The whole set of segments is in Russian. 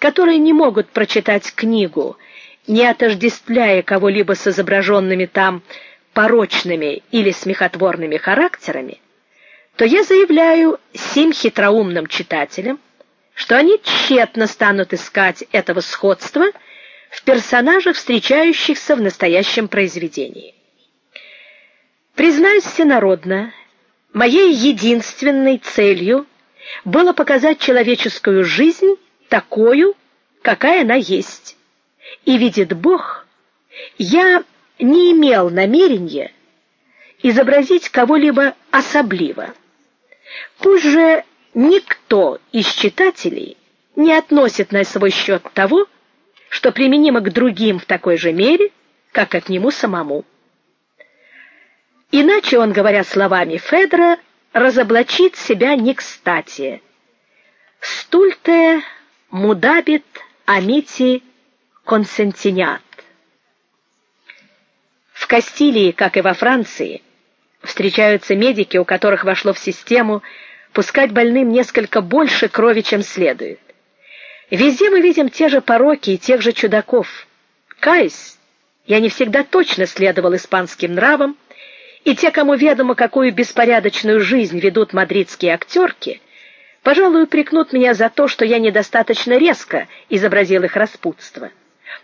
которые не могут прочитать книгу, не отождествляя кого-либо с изображенными там порочными или смехотворными характерами, то я заявляю всем хитроумным читателям, что они тщетно станут искать этого сходства в персонажах, встречающихся в настоящем произведении. Признаюсь всенародно, моей единственной целью было показать человеческую жизнь такую, какая она есть. И видит Бог, я не имел намерения изобразить кого-либо особливо. Пусть же никто из читателей не относит на свой счет того, что применимо к другим в такой же мере, как и к нему самому. Иначе он, говоря словами Федра, разоблачит себя не кстати. Стульте мудабит амити консентинят. В Кастилии, как и во Франции, встречаются медики, у которых вошло в систему пускать больным несколько больше крови, чем следует. Везде мы видим те же пороки и тех же чудаков. Кайс, я не всегда точно следовал испанским нравам, и те, кому ведомо, какую беспорядочную жизнь ведут мадридские актерки, пожалуй, упрекнут меня за то, что я недостаточно резко изобразил их распутство.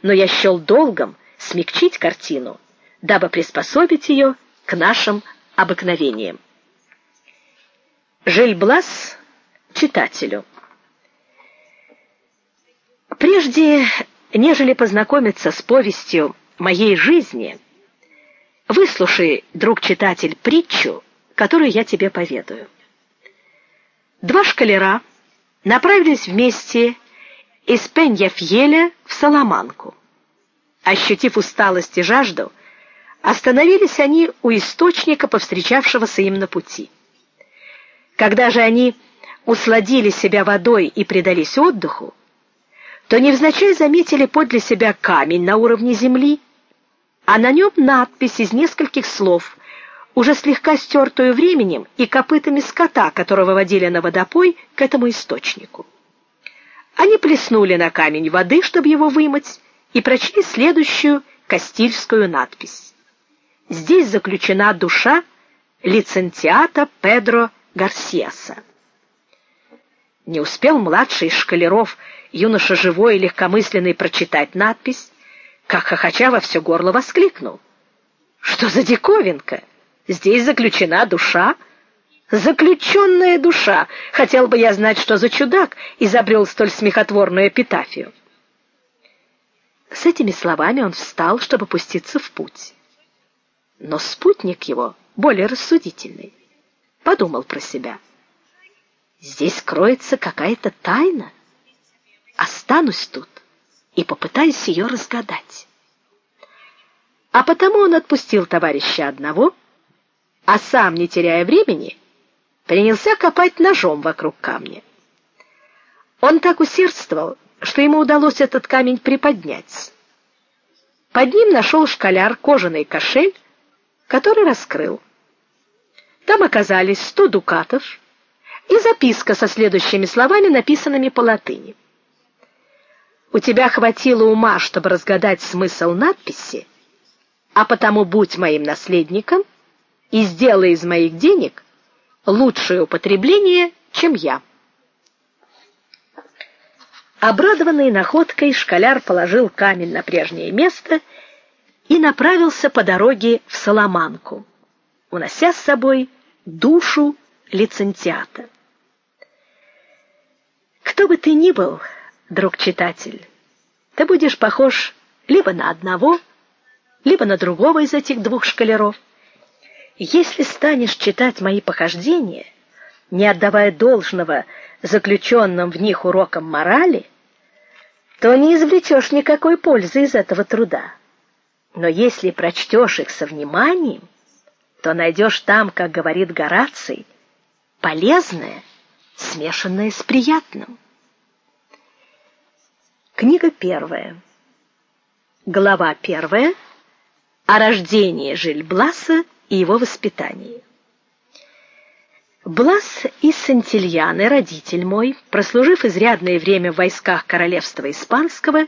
Но я счел долгом смягчить картину, дабы приспособить ее к нашим обыкновениям. Жильблас читателю. Прежде нежели познакомиться с повестью моей жизни, Выслушай, друг читатель, притчу, которую я тебе поведаю. Два шкалера направились вместе из Пеньяфьеля в Саламанку. Ощутив усталость и жажду, остановились они у источника, повстречавшегося им на пути. Когда же они усладили себя водой и предались отдыху, то невзначай заметили подле себя камень на уровне земли, а на нем надпись из нескольких слов, уже слегка стертую временем и копытами скота, которого водили на водопой к этому источнику. Они плеснули на камень воды, чтобы его вымыть, и прочли следующую кастильскую надпись. Здесь заключена душа лицентиата Педро Гарсиаса. Не успел младший из школяров, юноша живой и легкомысленный, прочитать надпись, как хохоча во все горло воскликнул: "Что за диковинка? Здесь заключена душа, заключенная душа. Хотел бы я знать, что за чудак изобрел столь смехотворную эпитафию". С этими словами он встал, чтобы пуститься в путь. Но спутник его, более рассудительный, подумал про себя: здесь кроется какая-то тайна. Останусь тут и попытаюсь ее разгадать. А потому он отпустил товарища одного, а сам, не теряя времени, принялся копать ножом вокруг камня. Он так усердствовал, что ему удалось этот камень приподнять. Под ним нашел школяр кожаный кошель, который раскрыл. Там оказались сто дукатов и записка со следующими словами, написанными по латыни. У тебя хватило ума, чтобы разгадать смысл надписи, а потому будь моим наследником и сделай из моих денег лучшее употребление, чем я. Обрадованный находкой, школяр положил камень на прежнее место и направился по дороге в Соломанку, унося с собой душу лицензиата. Кто бы ты ни был, друг читатель, ты будешь похож либо на одного, либо на другого из этих двух шкалеров. Если станешь читать мои похождения, не отдавая должного заключенным в них урокам морали, то не извлечешь никакой пользы из этого труда. Но если прочтешь их со вниманием, то найдешь там, как говорит Гораций, полезное, смешанное с приятным. Книга первая. Глава первая. О рождении Жильбласа и его воспитании. Блас из Сантильяны, родитель мой, прослужив изрядное время в войсках королевства испанского,